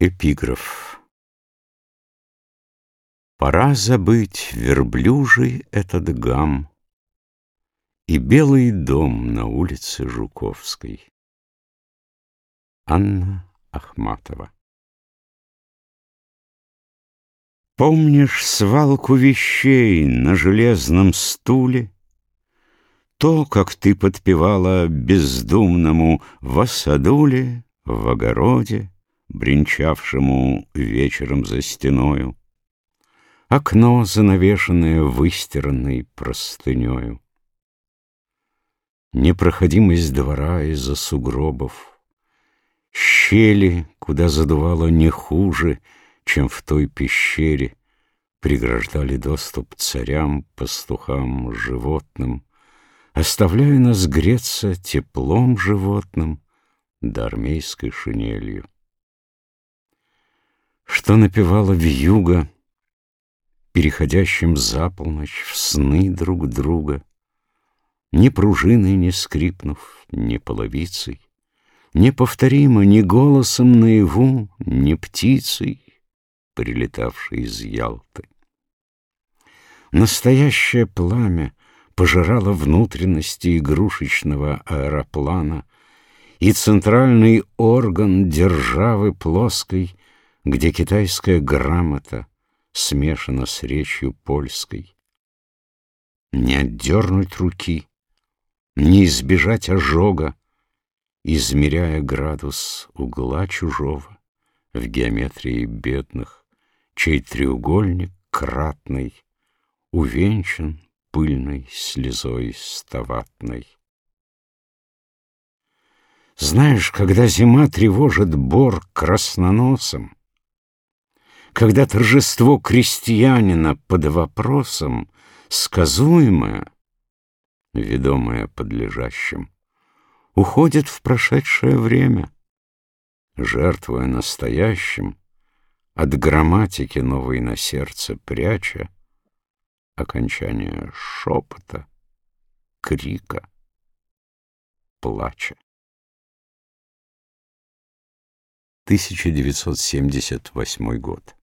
Эпиграф Пора забыть верблюжий этот гам И белый дом на улице Жуковской. Анна Ахматова Помнишь свалку вещей на железном стуле? То, как ты подпевала бездумному в осадуле, в огороде, бренчавшему вечером за стеною, Окно, занавешенное выстиранной простынею. Непроходимость двора из-за сугробов, Щели, куда задувало не хуже, чем в той пещере, Преграждали доступ царям, пастухам, животным, Оставляя нас греться теплом животным Да армейской шинелью что напевала вьюга, Переходящим за полночь в сны друг друга, Ни пружиной не скрипнув, ни половицей, Неповторимо ни голосом наяву, ни птицей, Прилетавшей из Ялты. Настоящее пламя пожирало внутренности игрушечного аэроплана, И центральный орган державы плоской — где китайская грамота смешана с речью польской. Не отдернуть руки, не избежать ожога, измеряя градус угла чужого в геометрии бедных, чей треугольник кратный увенчан пыльной слезой ставатной. Знаешь, когда зима тревожит бор красноносом, когда торжество крестьянина под вопросом, сказуемое, ведомое подлежащим, уходит в прошедшее время, жертвуя настоящим, от грамматики новой на сердце пряча, окончание шепота, крика, плача. 1978 год.